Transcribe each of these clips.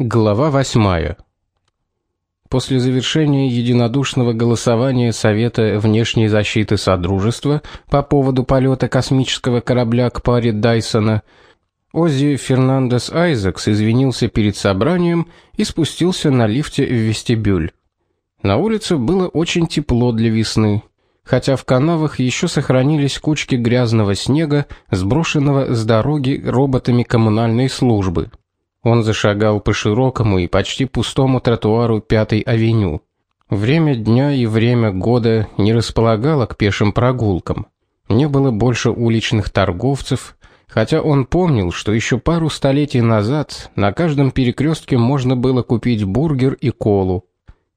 Глава 8. После завершения единодушного голосования Совета внешней защиты Содружества по поводу полета космического корабля к паре Дайсона, Оззи Фернандес Айзекс извинился перед собранием и спустился на лифте в вестибюль. На улице было очень тепло для весны, хотя в канавах еще сохранились кучки грязного снега, сброшенного с дороги роботами коммунальной службы. Он зашагал по широкому и почти пустому тротуару Пятой авеню. Время дня и время года не располагало к пешим прогулкам. Не было больше уличных торговцев, хотя он помнил, что еще пару столетий назад на каждом перекрестке можно было купить бургер и колу.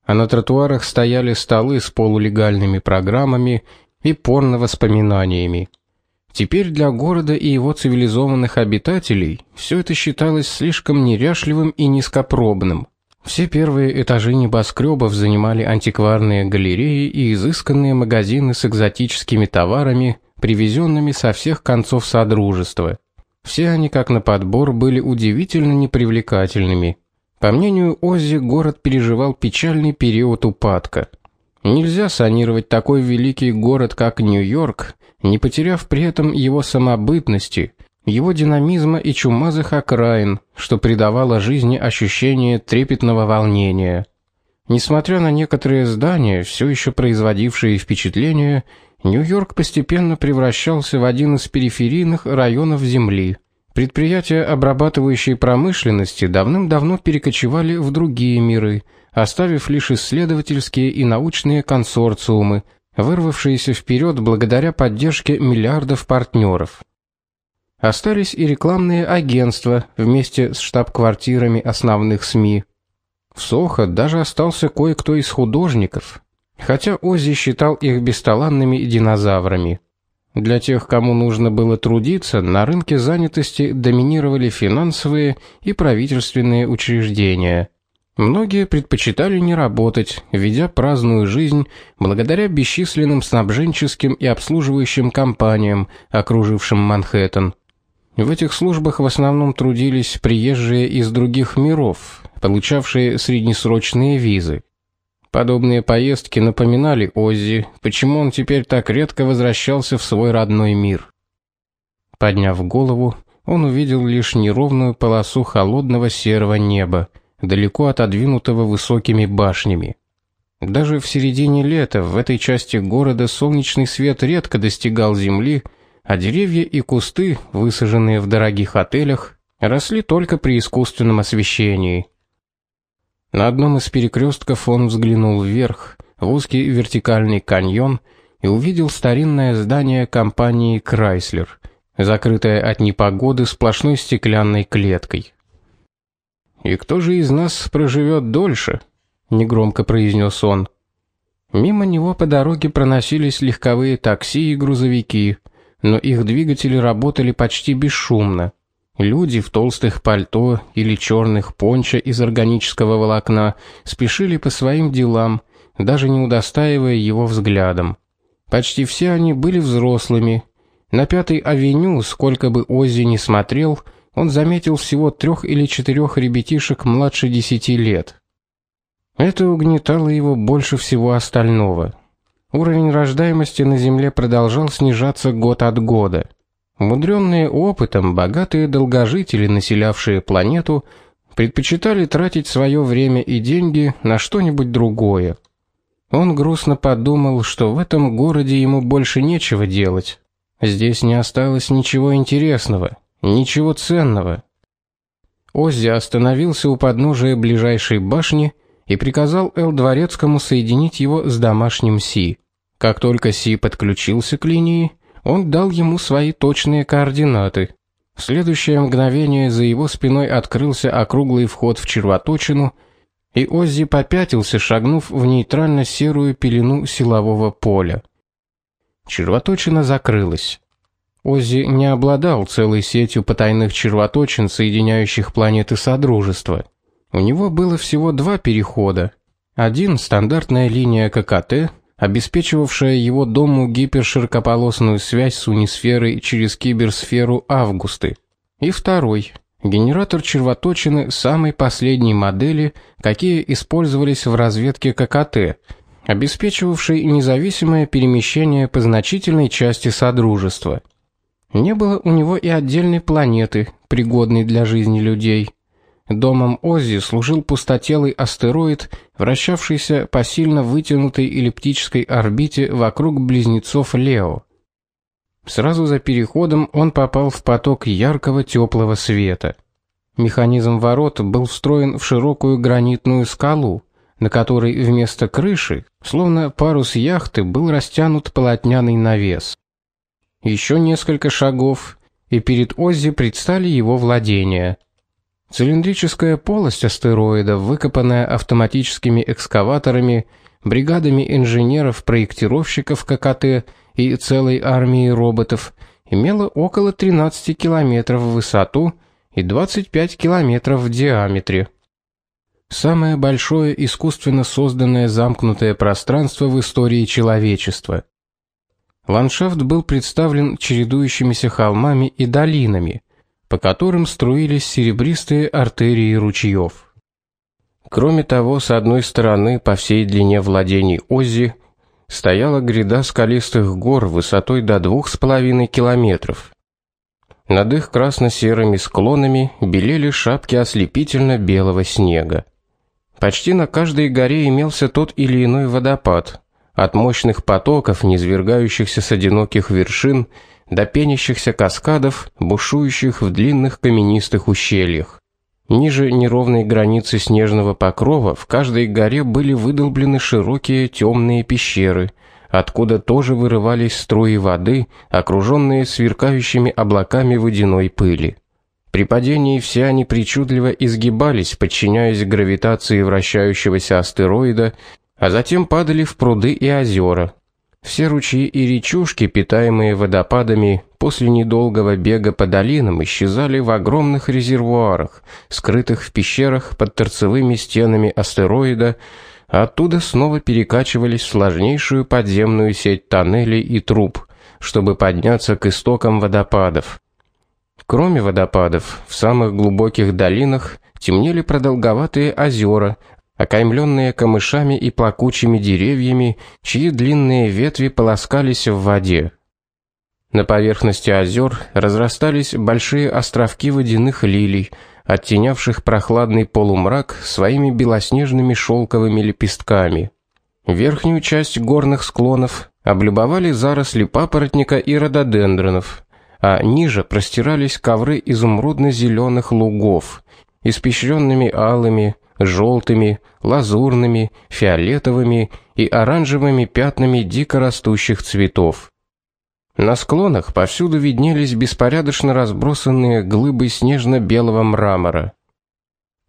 А на тротуарах стояли столы с полулегальными программами и порно-воспоминаниями. Теперь для города и его цивилизованных обитателей все это считалось слишком неряшливым и низкопробным. Все первые этажи небоскребов занимали антикварные галереи и изысканные магазины с экзотическими товарами, привезенными со всех концов содружества. Все они, как на подбор, были удивительно непривлекательными. По мнению Оззи, город переживал печальный период упадка. Нельзя санировать такой великий город, как Нью-Йорк, не потеряв при этом его самобытности, его динамизма и чумазых окраин, что придавало жизни ощущение трепетного волнения. Несмотря на некоторые здания, все еще производившие впечатление, Нью-Йорк постепенно превращался в один из периферийных районов земли. Предприятия обрабатывающей промышленности давным-давно перекочевали в другие миры, оставив лишь исследовательские и научные консорциумы, вырвавшиеся вперед благодаря поддержке миллиардов партнеров. Остались и рекламные агентства вместе с штаб-квартирами основных СМИ. В Сохо даже остался кое-кто из художников, хотя Оззи считал их бесталанными динозаврами. Для тех, кому нужно было трудиться, на рынке занятости доминировали финансовые и правительственные учреждения – Многие предпочитали не работать, ведя праздную жизнь благодаря бесчисленным снабженческим и обслуживающим компаниям, окружившим Манхэттен. В этих службах в основном трудились приезжие из других миров, получавшие среднесрочные визы. Подобные поездки напоминали Оззи, почему он теперь так редко возвращался в свой родной мир. Подняв голову, он увидел лишь неровную полосу холодного серого неба далеко отодвинутого высокими башнями. Даже в середине лета в этой части города солнечный свет редко достигал земли, а деревья и кусты, высаженные в дорогих отелях, росли только при искусственном освещении. На одном из перекрестков он взглянул вверх, в узкий вертикальный каньон и увидел старинное здание компании Chrysler, закрытое от непогоды сплошной стеклянной клеткой. И кто же из нас проживет дольше? негромко произнес он. Мимо него по дороге проносились легковые такси и грузовики, но их двигатели работали почти бесшумно. Люди в толстых пальто или черных пончо из органического волокна спешили по своим делам, даже не удостаивая его взглядом. Почти все они были взрослыми. На Пятой авеню, сколько бы Оззи ни смотрел, он заметил всего трех или четырех ребятишек младше десяти лет. Это угнетало его больше всего остального. Уровень рождаемости на Земле продолжал снижаться год от года. Умудренные опытом, богатые долгожители, населявшие планету, предпочитали тратить свое время и деньги на что-нибудь другое. Он грустно подумал, что в этом городе ему больше нечего делать. Здесь не осталось ничего интересного. Ничего ценного. Оззи остановился у подножия ближайшей башни и приказал Эл Дворецкому соединить его с домашним Си. Как только Си подключился к линии, он дал ему свои точные координаты. В следующее мгновение за его спиной открылся округлый вход в червоточину, и Оззи попятился, шагнув в нейтрально-серую пелену силового поля. Червоточина закрылась. Оззи не обладал целой сетью потайных червоточин, соединяющих планеты Содружества. У него было всего два перехода. Один стандартная линия ККТ, обеспечивавшая его дому гиперширокополосную связь с унисферой через киберсферу Августы, и второй Генератор червоточины самой последней модели, какие использовались в разведке ККТ, обеспечивавший независимое перемещение по значительной части содружества. Не было у него и отдельной планеты, пригодной для жизни людей. Домом Оззи служил пустотелый астероид, вращавшийся по сильно вытянутой эллиптической орбите вокруг близнецов Лео. Сразу за переходом он попал в поток яркого теплого света. Механизм ворот был встроен в широкую гранитную скалу, на которой вместо крыши, словно парус яхты, был растянут полотняный навес. Еще несколько шагов, и перед Оззи предстали его владения. Цилиндрическая полость астероида, выкопанная автоматическими экскаваторами, бригадами инженеров-проектировщиков ККТ и целой армией роботов, имела около 13 километров в высоту и 25 километров в диаметре. Самое большое искусственно созданное замкнутое пространство в истории человечества. Ландшафт был представлен чередующимися холмами и долинами, по которым струились серебристые артерии ручьев. Кроме того, с одной стороны, по всей длине владений Оззи стояла гряда скалистых гор высотой до двух с половиной километров. Над их красно-серыми склонами белели шапки ослепительно белого снега. Почти на каждой горе имелся тот или иной водопад, от мощных потоков, низвергающихся с одиноких вершин, до пенящихся каскадов, бушующих в длинных каменистых ущельях. Ниже неровной границы снежного покрова в каждой горе были выдолблены широкие темные пещеры, откуда тоже вырывались струи воды, окруженные сверкающими облаками водяной пыли. При падении все они причудливо изгибались, подчиняясь гравитации вращающегося астероида, а затем падали в пруды и озера. Все ручьи и речушки, питаемые водопадами, после недолгого бега по долинам исчезали в огромных резервуарах, скрытых в пещерах под торцевыми стенами астероида, а оттуда снова перекачивались в сложнейшую подземную сеть тоннелей и труб, чтобы подняться к истокам водопадов. Кроме водопадов, в самых глубоких долинах темнели продолговатые озера, окаймленные камышами и плакучими деревьями, чьи длинные ветви полоскались в воде. На поверхности озер разрастались большие островки водяных лилий, оттенявших прохладный полумрак своими белоснежными шелковыми лепестками. Верхнюю часть горных склонов облюбовали заросли папоротника и рододендронов, а ниже простирались ковры изумрудно зеленых лугов, испещренными алыми, желтыми, лазурными, фиолетовыми и оранжевыми пятнами дикорастущих цветов. На склонах повсюду виднелись беспорядочно разбросанные глыбы снежно-белого мрамора.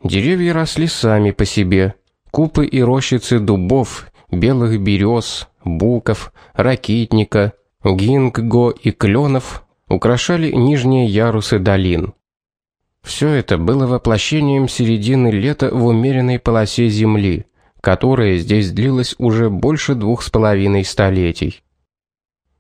Деревья росли сами по себе, купы и рощицы дубов, белых берез, буков, ракитника, гинкго и кленов украшали нижние ярусы долин. Все это было воплощением середины лета в умеренной полосе земли, которая здесь длилась уже больше двух с половиной столетий.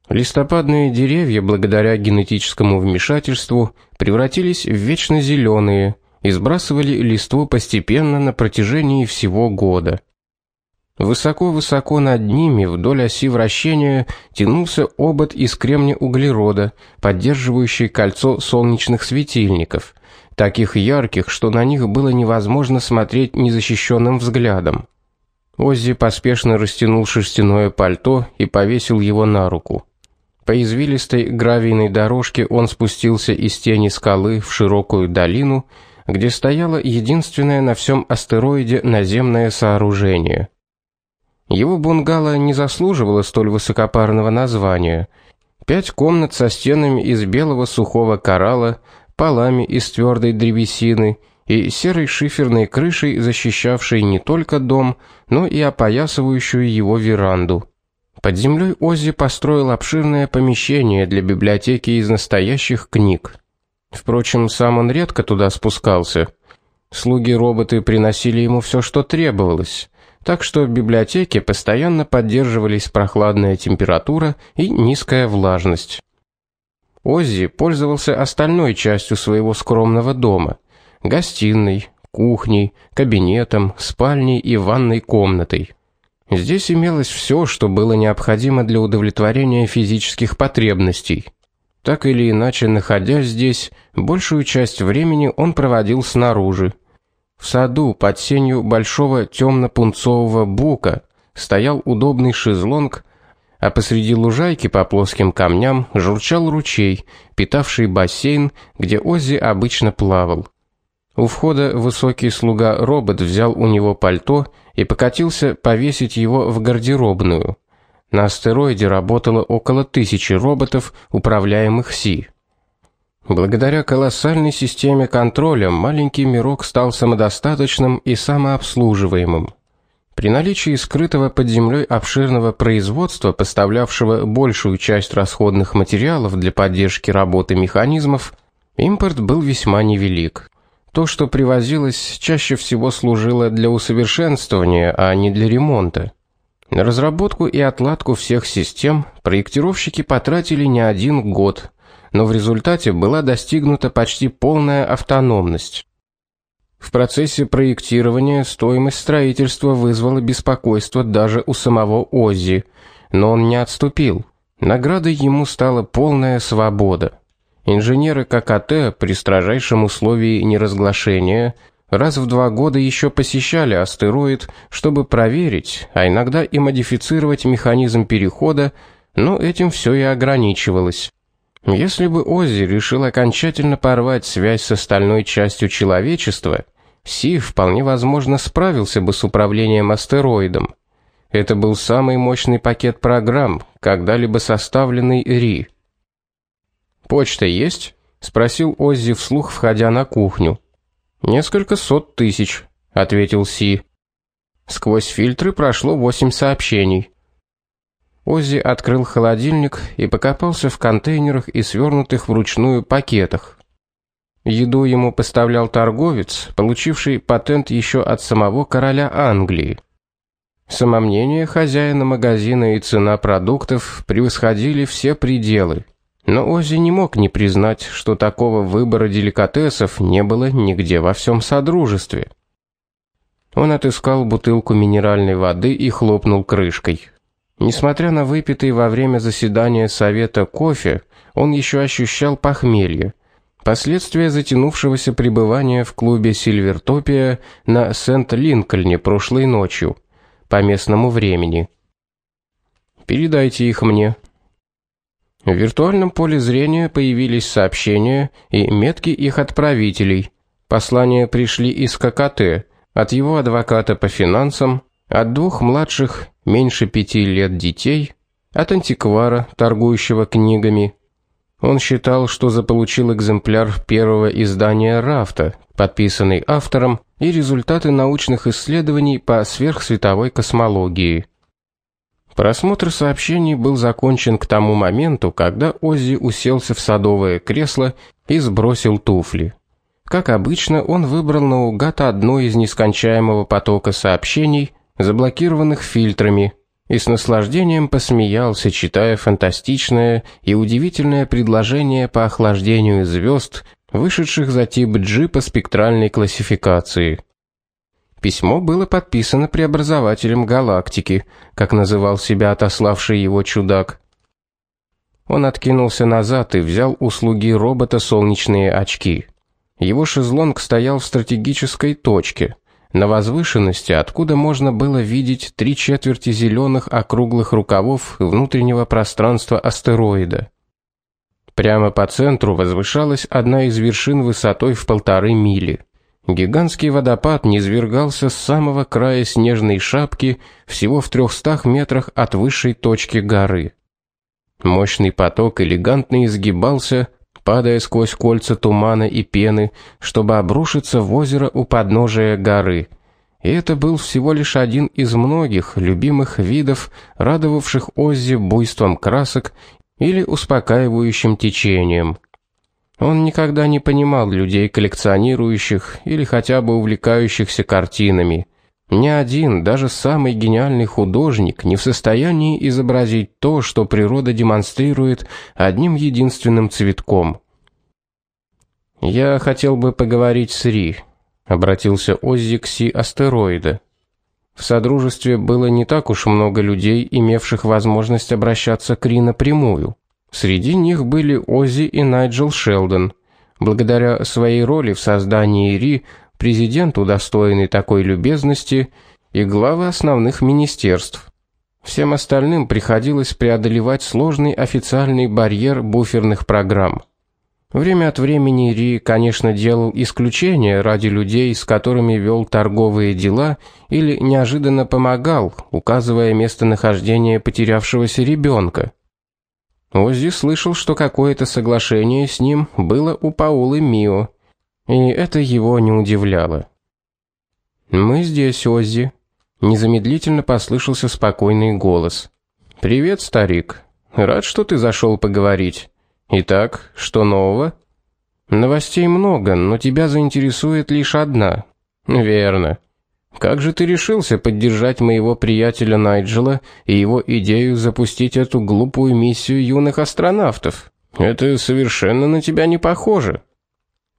Листопадные деревья, благодаря генетическому вмешательству, превратились в вечно зеленые и сбрасывали листву постепенно на протяжении всего года. Высоко-высоко над ними вдоль оси вращения тянулся обод из кремния углерода, поддерживающий кольцо солнечных светильников, таких ярких, что на них было невозможно смотреть незащищенным взглядом. Оззи поспешно растянул шерстяное пальто и повесил его на руку. По извилистой гравийной дорожке он спустился из тени скалы в широкую долину, где стояло единственное на всем астероиде наземное сооружение. Его бунгало не заслуживало столь высокопарного названия. Пять комнат со стенами из белого сухого коралла, полами из твердой древесины и серой шиферной крышей, защищавшей не только дом, но и опоясывающую его веранду. Под землей Оззи построил обширное помещение для библиотеки из настоящих книг. Впрочем, сам он редко туда спускался. Слуги-роботы приносили ему все, что требовалось. Так что в библиотеке постоянно поддерживались прохладная температура и низкая влажность. Оззи пользовался остальной частью своего скромного дома, гостиной, кухней, кабинетом, спальней и ванной комнатой. Здесь имелось все, что было необходимо для удовлетворения физических потребностей. Так или иначе, находясь здесь, большую часть времени он проводил снаружи. В саду под сенью большого темно-пунцового бука стоял удобный шезлонг, а посреди лужайки по плоским камням журчал ручей, питавший бассейн, где Оззи обычно плавал. У входа высокий слуга робот взял у него пальто и покатился повесить его в гардеробную. На астероиде работало около тысячи роботов, управляемых Си. Благодаря колоссальной системе контроля маленький мирок стал самодостаточным и самообслуживаемым. При наличии скрытого под землей обширного производства, поставлявшего большую часть расходных материалов для поддержки работы механизмов, импорт был весьма невелик. То, что привозилось, чаще всего служило для усовершенствования, а не для ремонта. На разработку и отладку всех систем проектировщики потратили не один год, но в результате была достигнута почти полная автономность. В процессе проектирования стоимость строительства вызвала беспокойство даже у самого Оззи, но он не отступил. Наградой ему стала полная свобода. Инженеры ККТ при строжайшем условии неразглашения раз в два года еще посещали астероид, чтобы проверить, а иногда и модифицировать механизм перехода, но этим все и ограничивалось. Если бы Оззи решил окончательно порвать связь с остальной частью человечества, Си вполне возможно справился бы с управлением астероидом. Это был самый мощный пакет программ, когда-либо составленный Ри. Почта есть? спросил Оззи вслух, входя на кухню. Несколько сот тысяч, ответил Си. Сквозь фильтры прошло восемь сообщений. Оззи открыл холодильник и покопался в контейнерах и свернутых вручную пакетах. Еду ему поставлял торговец, получивший патент еще от самого короля Англии. Самомнение хозяина магазина и цена продуктов превосходили все пределы. Но Оззи не мог не признать, что такого выбора деликатесов не было нигде во всем содружестве. Он отыскал бутылку минеральной воды и хлопнул крышкой. Несмотря на выпитый во время заседания совета кофе, он еще ощущал похмелье. Последствия затянувшегося пребывания в клубе Сильвертопия на Сент-Линкольне прошлой ночью по местному времени. Передайте их мне, в виртуальном поле зрения появились сообщения и метки их отправителей. Послания пришли из ККТ, от его адвоката по финансам, от двух младших, меньше пяти лет детей, от антиквара, торгующего книгами. Он считал, что заполучил экземпляр первого издания Рафта, подписанный автором, и результаты научных исследований по сверхсветовой космологии. Просмотр сообщений был закончен к тому моменту, когда Оззи уселся в садовое кресло и сбросил туфли. Как обычно, он выбрал наугад одно из нескончаемого потока сообщений, заблокированных фильтрами, и с наслаждением посмеялся, читая фантастичное и удивительное предложение по охлаждению звезд, вышедших за тип G по спектральной классификации. Письмо было подписано преобразователем галактики, как называл себя отославший его чудак. Он откинулся назад и взял услуги робота солнечные очки. Его шезлонг стоял в стратегической точке, на возвышенности, откуда можно было видеть три четверти зеленых округлых рукавов внутреннего пространства астероида. Прямо по центру возвышалась одна из вершин высотой в полторы мили. Гигантский водопад низвергался с самого края снежной шапки всего в трехстах метрах от высшей точки горы. Мощный поток элегантно изгибался, падая сквозь кольца тумана и пены, чтобы обрушиться в озеро у подножия горы. И это был всего лишь один из многих любимых видов, радовавших Оззи буйством красок или успокаивающим течением. Он никогда не понимал людей, коллекционирующих или хотя бы увлекающихся картинами. Ни один, даже самый гениальный художник не в состоянии изобразить то, что природа демонстрирует одним единственным цветком. Я хотел бы поговорить с Ри, обратился Оззи к Си астероида. В содружестве было не так уж много людей, имевших возможность обращаться к Ри напрямую. Среди них были Оззи и Найджел Шелдон. Благодаря своей роли в создании Ри, президент удостоенный такой любезности и главы основных министерств. Всем остальным приходилось преодолевать сложный официальный барьер буферных программ. Время от времени Ри, конечно, делал исключения ради людей, с которыми вел торговые дела, или неожиданно помогал, указывая местонахождение потерявшегося ребенка. Оззи слышал, что какое-то соглашение с ним было у Паулы Мио, и это его не удивляло. Мы здесь, Оззи, незамедлительно послышался спокойный голос. Привет, старик. Рад, что ты зашел поговорить. Итак, что нового? Новостей много, но тебя заинтересует лишь одна. Верно. Как же ты решился поддержать моего приятеля Найджела и его идею запустить эту глупую миссию юных астронавтов? Это совершенно на тебя не похоже.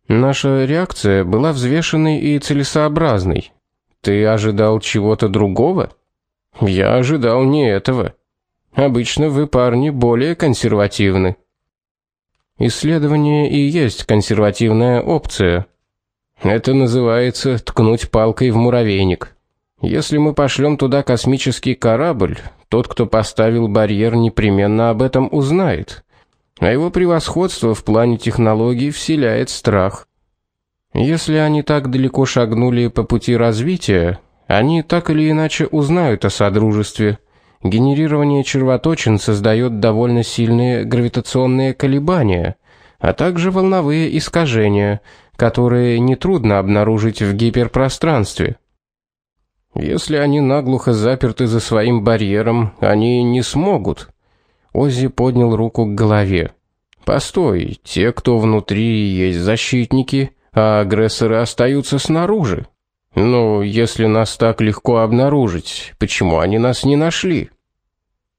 Наша реакция была взвешенной и целесообразной. Ты ожидал чего-то другого? Я ожидал не этого. Обычно вы, парни, более консервативны. Исследование и есть консервативная опция. Это называется ткнуть палкой в муравейник. Если мы пошлем туда космический корабль, тот, кто поставил барьер, непременно об этом узнает. А его превосходство в плане технологий вселяет страх. Если они так далеко шагнули по пути развития, они так или иначе узнают о содружестве. Генерирование червоточин создает довольно сильные гравитационные колебания, а также волновые искажения, которые нетрудно обнаружить в гиперпространстве. Если они наглухо заперты за своим барьером, они не смогут. Оззи поднял руку к голове. Постой, те, кто внутри, есть защитники, а агрессоры остаются снаружи. Ну, если нас так легко обнаружить, почему они нас не нашли?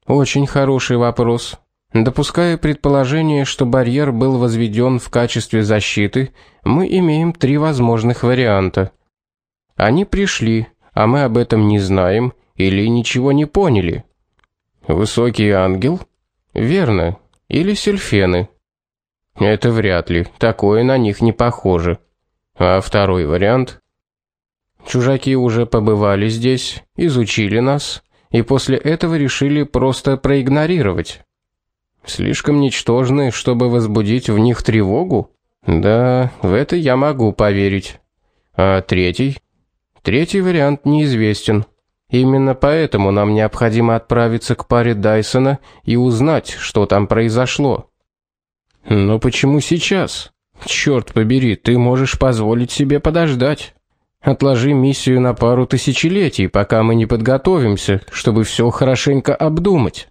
Очень хороший вопрос. Допуская предположение, что барьер был возведен в качестве защиты, мы имеем три возможных варианта. Они пришли, а мы об этом не знаем или ничего не поняли. Высокий ангел? Верно. Или сельфены? Это вряд ли. Такое на них не похоже. А второй вариант? Чужаки уже побывали здесь, изучили нас и после этого решили просто проигнорировать. Слишком ничтожны, чтобы возбудить в них тревогу? Да, в это я могу поверить. А третий? Третий вариант неизвестен. Именно поэтому нам необходимо отправиться к паре Дайсона и узнать, что там произошло. Но почему сейчас? Черт побери, ты можешь позволить себе подождать. Отложи миссию на пару тысячелетий, пока мы не подготовимся, чтобы все хорошенько обдумать.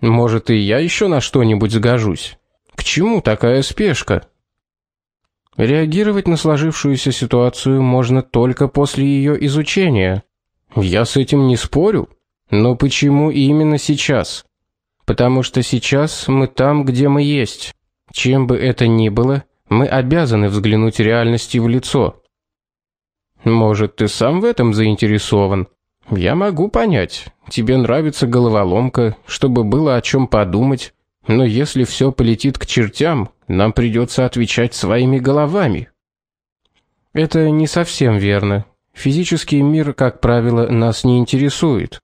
Может, и я еще на что-нибудь сгожусь. К чему такая спешка? Реагировать на сложившуюся ситуацию можно только после ее изучения. Я с этим не спорю, но почему именно сейчас? Потому что сейчас мы там, где мы есть. Чем бы это ни было, мы обязаны взглянуть реальности в лицо. Может, ты сам в этом заинтересован? Я могу понять. Тебе нравится головоломка, чтобы было о чем подумать, но если все полетит к чертям, нам придется отвечать своими головами. Это не совсем верно. Физический мир, как правило, нас не интересует.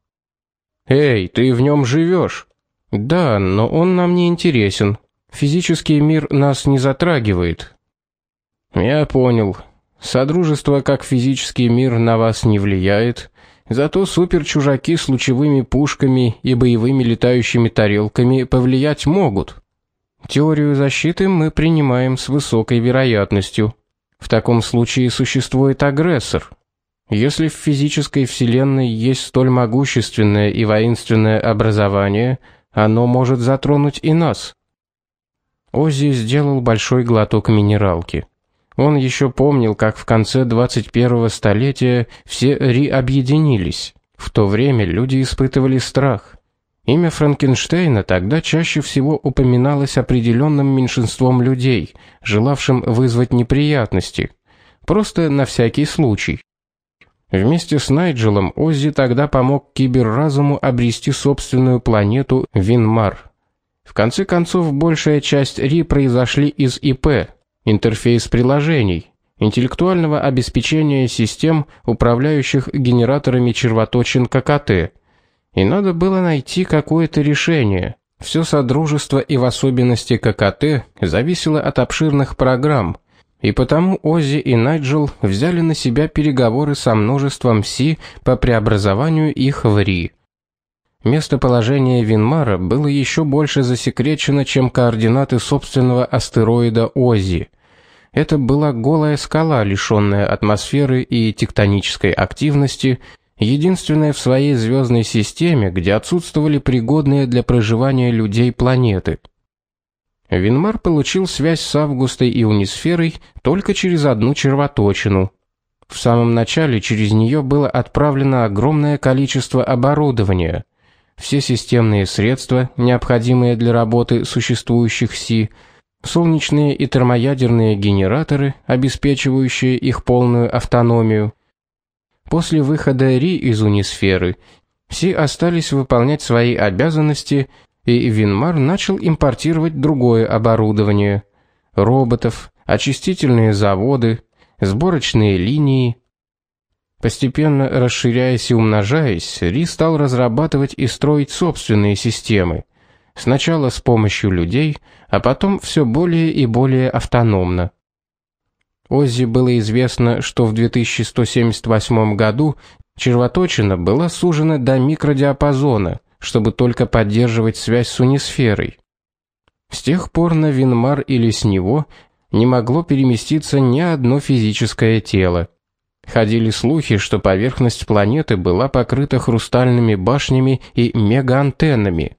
Эй, ты в нем живешь? Да, но он нам не интересен. Физический мир нас не затрагивает. Я понял. Содружество как физический мир на вас не влияет, зато суперчужаки с лучевыми пушками и боевыми летающими тарелками повлиять могут. Теорию защиты мы принимаем с высокой вероятностью. В таком случае существует агрессор. Если в физической вселенной есть столь могущественное и воинственное образование, оно может затронуть и нас. Оззи сделал большой глоток минералки. Он еще помнил, как в конце 21-го столетия все Ри объединились. В то время люди испытывали страх. Имя Франкенштейна тогда чаще всего упоминалось определенным меньшинством людей, желавшим вызвать неприятности, просто на всякий случай. Вместе с Найджелом Оззи тогда помог киберразуму обрести собственную планету Винмар. В конце концов, большая часть РИ произошли из ИП, интерфейс приложений, интеллектуального обеспечения систем, управляющих генераторами червоточин ККТ. И надо было найти какое-то решение. Все содружество и в особенности ККТ зависело от обширных программ, и потому Оззи и Найджел взяли на себя переговоры со множеством Си по преобразованию их в Ри. Местоположение Винмара было еще больше засекречено, чем координаты собственного астероида Оззи. Это была голая скала, лишенная атмосферы и тектонической активности, единственная в своей звездной системе, где отсутствовали пригодные для проживания людей планеты. Винмар получил связь с Августой и Унисферой только через одну червоточину. В самом начале через нее было отправлено огромное количество оборудования. Все системные средства, необходимые для работы существующих СИ, солнечные и термоядерные генераторы, обеспечивающие их полную автономию. После выхода Ри из Унисферы СИ остались выполнять свои обязанности и Винмар начал импортировать другое оборудование: роботов, очистительные заводы, сборочные линии. Постепенно расширяясь и умножаясь, Ри стал разрабатывать и строить собственные системы. Сначала с помощью людей, а потом все более и более автономно. Оззи было известно, что в 2178 году червоточина была сужена до микродиапазона, чтобы только поддерживать связь с унисферой. С тех пор на Винмар или с него не могло переместиться ни одно физическое тело. Ходили слухи, что поверхность планеты была покрыта хрустальными башнями и мегаантеннами.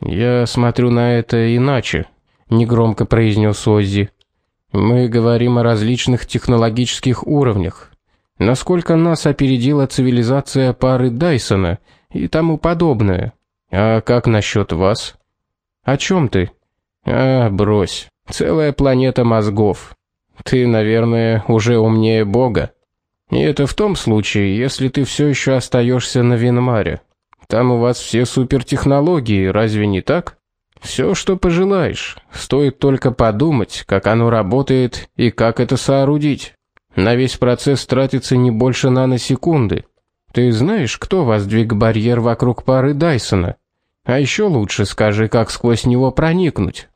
Я смотрю на это иначе, негромко произнес Оззи. Мы говорим о различных технологических уровнях. Насколько нас опередила цивилизация пары Дайсона и тому подобное. А как насчет вас? О чем ты? А, брось. Целая планета мозгов. Ты, наверное, уже умнее Бога. И это в том случае, если ты все еще остаешься на Винмаре. Там у вас все супертехнологии, разве не так? Все, что пожелаешь. Стоит только подумать, как оно работает и как это соорудить. На весь процесс тратится не больше наносекунды. Ты знаешь, кто воздвиг барьер вокруг пары Дайсона? А еще лучше скажи, как сквозь него проникнуть.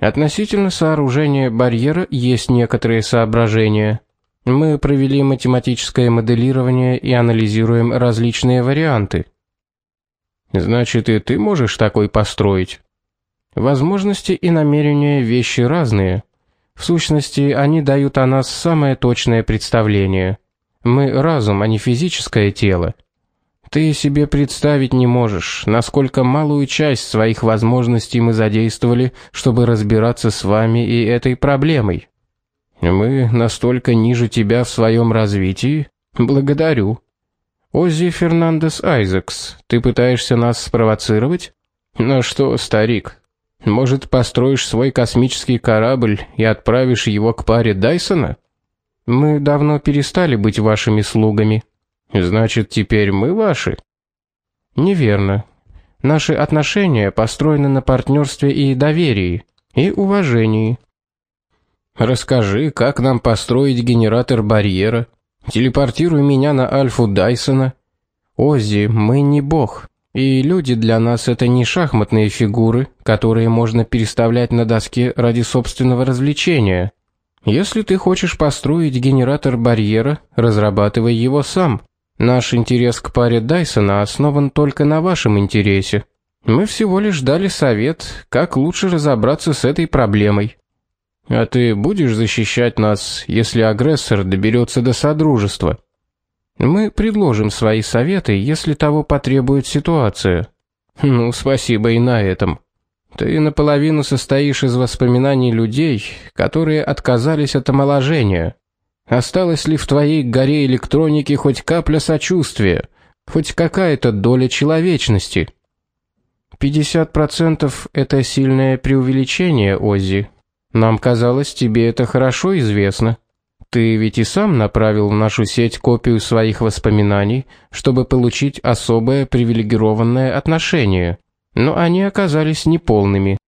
Относительно сооружения барьера есть некоторые соображения. Мы провели математическое моделирование и анализируем различные варианты. Значит, и ты можешь такой построить. Возможности и намерения вещи разные. В сущности, они дают о нас самое точное представление. Мы разум, а не физическое тело. Ты себе представить не можешь, насколько малую часть своих возможностей мы задействовали, чтобы разбираться с вами и этой проблемой. Мы настолько ниже тебя в своем развитии? Благодарю. Оззи Фернандес Айзекс, ты пытаешься нас спровоцировать? Ну что, старик, может, построишь свой космический корабль и отправишь его к паре Дайсона? Мы давно перестали быть вашими слугами. Значит, теперь мы ваши? Неверно. Наши отношения построены на партнерстве и доверии, и уважении. Расскажи, как нам построить генератор барьера? Телепортируй меня на Альфу Дайсона. Оззи, мы не бог, и люди для нас это не шахматные фигуры, которые можно переставлять на доске ради собственного развлечения. Если ты хочешь построить генератор барьера, разрабатывай его сам. Наш интерес к паре Дайсона основан только на вашем интересе. Мы всего лишь дали совет, как лучше разобраться с этой проблемой. А ты будешь защищать нас, если агрессор доберется до содружества? Мы предложим свои советы, если того потребует ситуация. Ну, спасибо и на этом. Ты наполовину состоишь из воспоминаний людей, которые отказались от омоложения. Осталось ли в твоей горе электроники хоть капля сочувствия? Хоть какая-то доля человечности. 50% это сильное преувеличение, Оззи. Нам казалось, тебе это хорошо известно. Ты ведь и сам направил в нашу сеть копию своих воспоминаний, чтобы получить особое привилегированное отношение. Но они оказались неполными.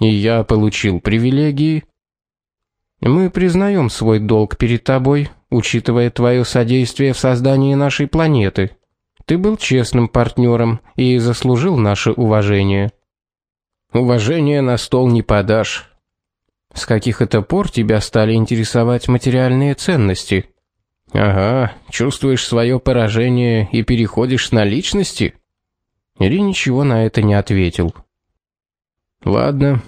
И я получил привилегии. Мы признаем свой долг перед тобой, учитывая твое содействие в создании нашей планеты. Ты был честным партнером и заслужил наше уважение. Уважение на стол не подашь. С каких это пор тебя стали интересовать материальные ценности? Ага, чувствуешь свое поражение и переходишь на личности? Или ничего на это не ответил. Ладно,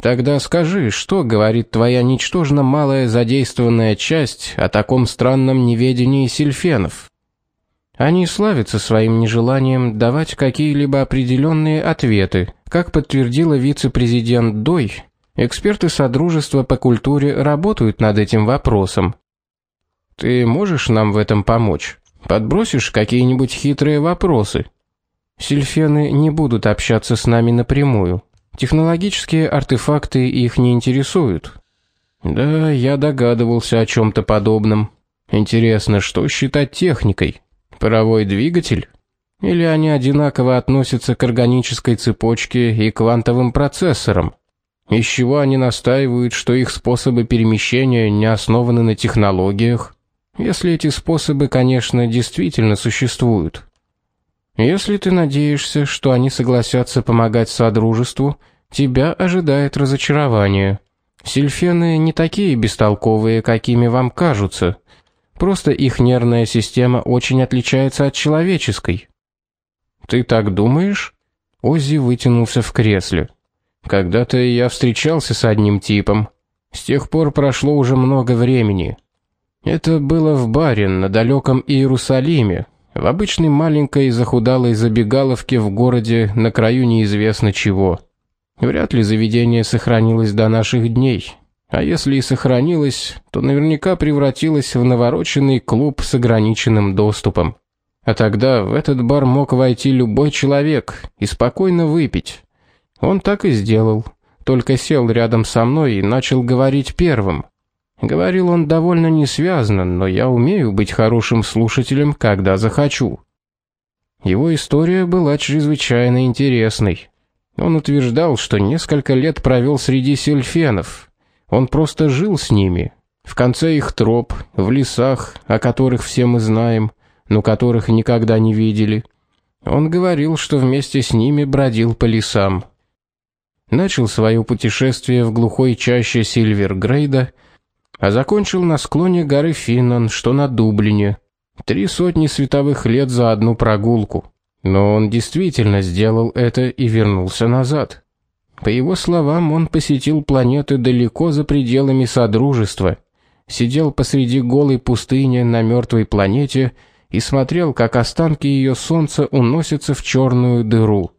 тогда скажи, что говорит твоя ничтожно малая задействованная часть о таком странном неведении сильфенов? Они славятся своим нежеланием давать какие-либо определенные ответы, как подтвердила вице-президент Дой Эксперты Содружества по культуре работают над этим вопросом. Ты можешь нам в этом помочь? Подбросишь какие-нибудь хитрые вопросы? Сильфены не будут общаться с нами напрямую. Технологические артефакты их не интересуют. Да, я догадывался о чем то подобном. Интересно, что считать техникой? Паровой двигатель? Или они одинаково относятся к органической цепочке и квантовым процессорам? Из чего они настаивают, что их способы перемещения не основаны на технологиях, если эти способы, конечно, действительно существуют. Если ты надеешься, что они согласятся помогать содружеству, тебя ожидает разочарование. Сильфены не такие бестолковые, какими вам кажутся. Просто их нервная система очень отличается от человеческой. Ты так думаешь? Оззи вытянулся в кресле. Когда-то я встречался с одним типом. С тех пор прошло уже много времени. Это было в баре на далеком Иерусалиме, в обычной маленькой захудалой забегаловке в городе на краю неизвестно чего. Вряд ли заведение сохранилось до наших дней. А если и сохранилось, то наверняка превратилось в навороченный клуб с ограниченным доступом. А тогда в этот бар мог войти любой человек и спокойно выпить. Он так и сделал, только сел рядом со мной и начал говорить первым. Говорил он довольно несвязно, но я умею быть хорошим слушателем, когда захочу. Его история была чрезвычайно интересной. Он утверждал, что несколько лет провел среди сельфенов. Он просто жил с ними, в конце их троп, в лесах, о которых все мы знаем, но которых никогда не видели. Он говорил, что вместе с ними бродил по лесам начал свое путешествие в глухой чаще Сильвергрейда, а закончил на склоне горы Финнан, что на Дублине. Три сотни световых лет за одну прогулку. Но он действительно сделал это и вернулся назад. По его словам, он посетил планеты далеко за пределами содружества, сидел посреди голой пустыни на мертвой планете и смотрел, как останки ее солнца уносятся в черную дыру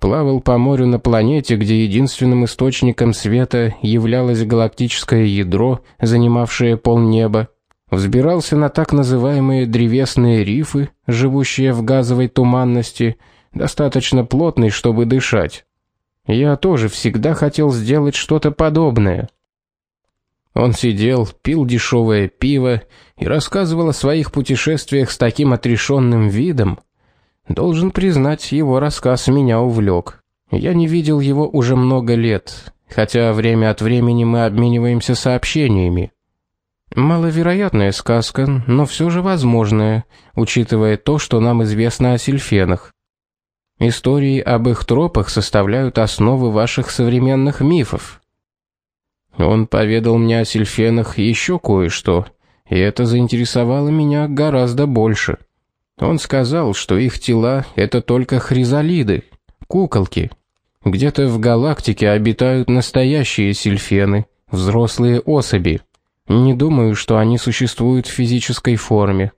плавал по морю на планете, где единственным источником света являлось галактическое ядро, занимавшее полнеба, взбирался на так называемые древесные рифы, живущие в газовой туманности, достаточно плотной, чтобы дышать. Я тоже всегда хотел сделать что-то подобное. Он сидел, пил дешевое пиво и рассказывал о своих путешествиях с таким отрешенным видом, Должен признать, его рассказ меня увлек. Я не видел его уже много лет, хотя время от времени мы обмениваемся сообщениями. Маловероятная сказка, но все же возможная, учитывая то, что нам известно о сильфенах. Истории об их тропах составляют основу ваших современных мифов. Он поведал мне о сильфенах еще кое-что, и это заинтересовало меня гораздо больше. Он сказал, что их тела это только хризалиды, куколки. Где-то в галактике обитают настоящие сильфены, взрослые особи. Не думаю, что они существуют в физической форме.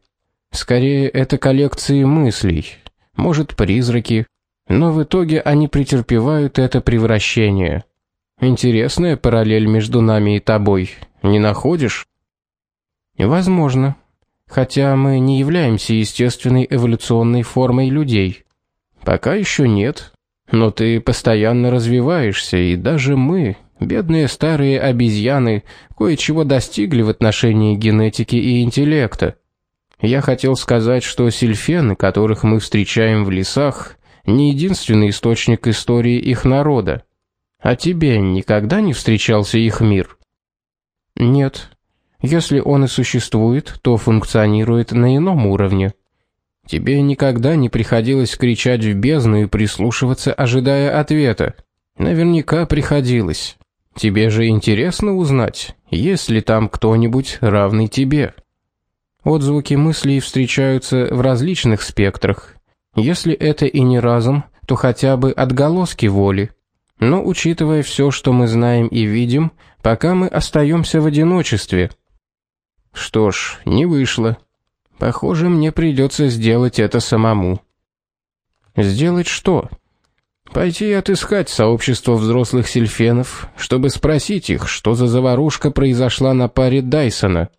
Скорее это коллекции мыслей, может, призраки, но в итоге они претерпевают это превращение. Интересная параллель между нами и тобой, не находишь? Возможно, хотя мы не являемся естественной эволюционной формой людей. Пока еще нет. Но ты постоянно развиваешься, и даже мы, бедные старые обезьяны, кое-чего достигли в отношении генетики и интеллекта. Я хотел сказать, что сильфены, которых мы встречаем в лесах, не единственный источник истории их народа. А тебе никогда не встречался их мир? Нет. Если он и существует, то функционирует на ином уровне. Тебе никогда не приходилось кричать в бездну и прислушиваться, ожидая ответа. Наверняка приходилось. Тебе же интересно узнать, есть ли там кто-нибудь равный тебе. Отзвуки мыслей встречаются в различных спектрах. Если это и не разум, то хотя бы отголоски воли. Но учитывая все, что мы знаем и видим, пока мы остаемся в одиночестве. Что ж, не вышло. Похоже, мне придется сделать это самому. Сделать что? Пойти отыскать сообщество взрослых сельфенов, чтобы спросить их, что за заварушка произошла на паре Дайсона.